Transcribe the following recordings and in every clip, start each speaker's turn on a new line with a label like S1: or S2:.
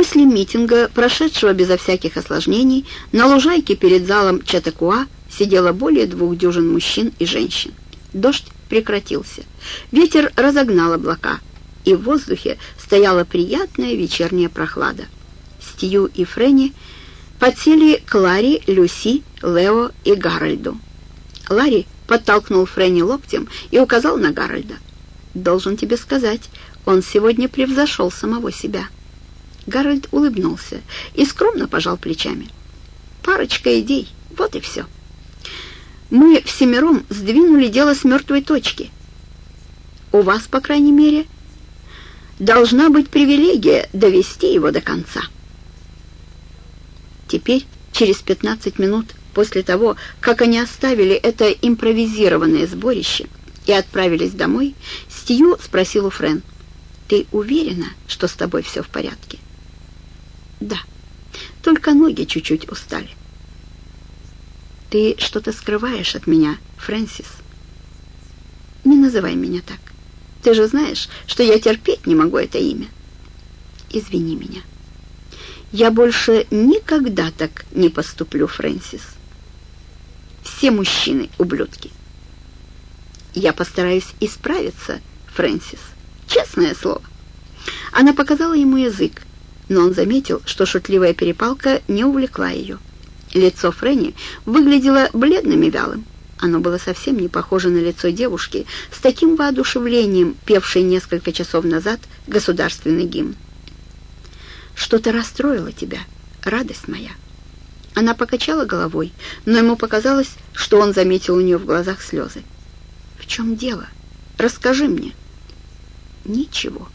S1: После митинга, прошедшего безо всяких осложнений, на лужайке перед залом Чатакуа сидело более двух дюжин мужчин и женщин. Дождь прекратился. Ветер разогнал облака, и в воздухе стояла приятная вечерняя прохлада. Стью и Фрэнни подсели к Ларри, Люси, Лео и Гарольду. Ларри подтолкнул Фрэнни локтем и указал на Гарольда. «Должен тебе сказать, он сегодня превзошел самого себя». Гарольд улыбнулся и скромно пожал плечами. «Парочка идей, вот и все. Мы всемиром сдвинули дело с мертвой точки. У вас, по крайней мере, должна быть привилегия довести его до конца». Теперь, через 15 минут после того, как они оставили это импровизированное сборище и отправились домой, Стью спросил у Френ, «Ты уверена, что с тобой все в порядке?» «Да, только ноги чуть-чуть устали». «Ты что-то скрываешь от меня, Фрэнсис?» «Не называй меня так. Ты же знаешь, что я терпеть не могу это имя. Извини меня». Я больше никогда так не поступлю, Фрэнсис. Все мужчины — ублюдки. Я постараюсь исправиться, Фрэнсис. Честное слово. Она показала ему язык, но он заметил, что шутливая перепалка не увлекла ее. Лицо Фрэнни выглядело бледным и вялым. Оно было совсем не похоже на лицо девушки с таким воодушевлением, певшей несколько часов назад государственный гимн. Что-то расстроило тебя, радость моя». Она покачала головой, но ему показалось, что он заметил у нее в глазах слезы. «В чем дело? Расскажи мне». «Ничего.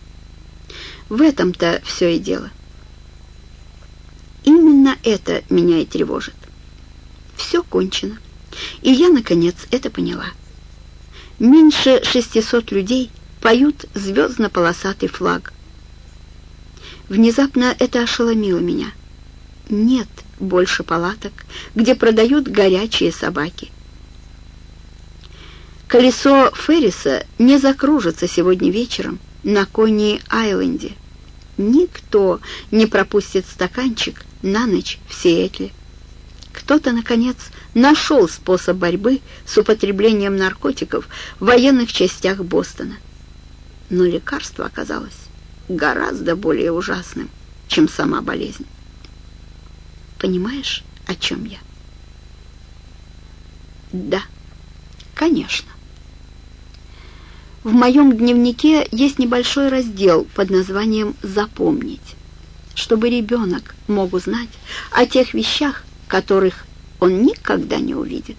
S1: В этом-то все и дело. Именно это меня и тревожит. Все кончено. И я, наконец, это поняла. Меньше шестисот людей поют звездно-полосатый флаг, Внезапно это ошеломило меня. Нет больше палаток, где продают горячие собаки. Колесо Ферриса не закружится сегодня вечером на Кони-Айленде. Никто не пропустит стаканчик на ночь в Сиэтле. Кто-то, наконец, нашел способ борьбы с употреблением наркотиков в военных частях Бостона. Но лекарство оказалось гораздо более ужасным, чем сама болезнь. Понимаешь, о чем я? Да, конечно. В моем дневнике есть небольшой раздел под названием «Запомнить», чтобы ребенок мог узнать о тех вещах, которых он никогда не увидит.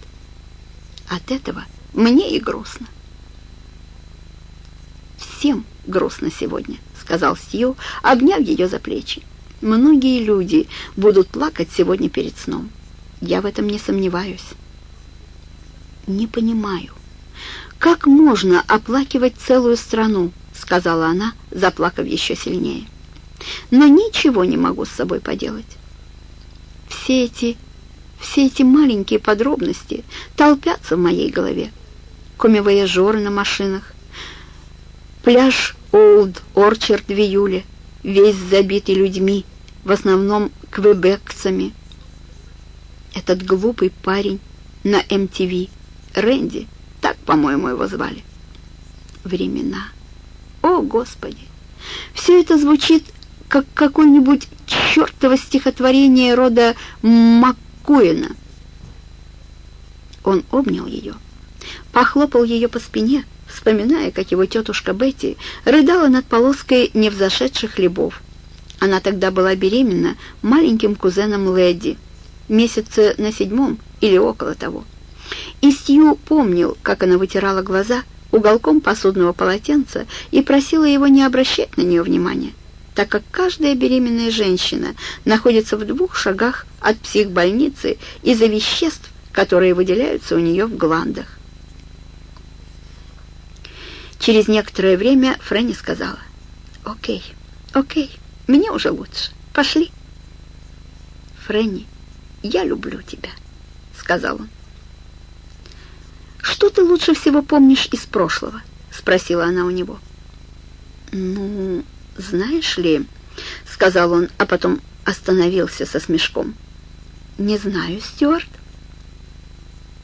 S1: От этого мне и грустно. Всем грустно сегодня сказал Стью, обняв ее за плечи. «Многие люди будут плакать сегодня перед сном. Я в этом не сомневаюсь». «Не понимаю, как можно оплакивать целую страну?» сказала она, заплакав еще сильнее. «Но ничего не могу с собой поделать. Все эти, все эти маленькие подробности толпятся в моей голове. Комивояжеры на машинах, пляж Олд Орчард в июле, весь забитый людьми, в основном квебекцами. Этот глупый парень на MTV, Рэнди, так, по-моему, его звали. Времена. О, Господи! Все это звучит как какое-нибудь чертово стихотворение рода Маккуэна. Он обнял ее, похлопал ее по спине, вспоминая, как его тетушка Бетти рыдала над полоской невзошедших хлебов. Она тогда была беременна маленьким кузеном Лэдди, месяца на седьмом или около того. И Стью помнил, как она вытирала глаза уголком посудного полотенца и просила его не обращать на нее внимания, так как каждая беременная женщина находится в двух шагах от психбольницы из-за веществ, которые выделяются у нее в гландах. Через некоторое время Фрэнни сказала, «Окей, окей, мне уже лучше. Пошли». «Фрэнни, я люблю тебя», — сказал он. «Что ты лучше всего помнишь из прошлого?» — спросила она у него. «Ну, знаешь ли, — сказал он, а потом остановился со смешком. «Не знаю, Стюарт».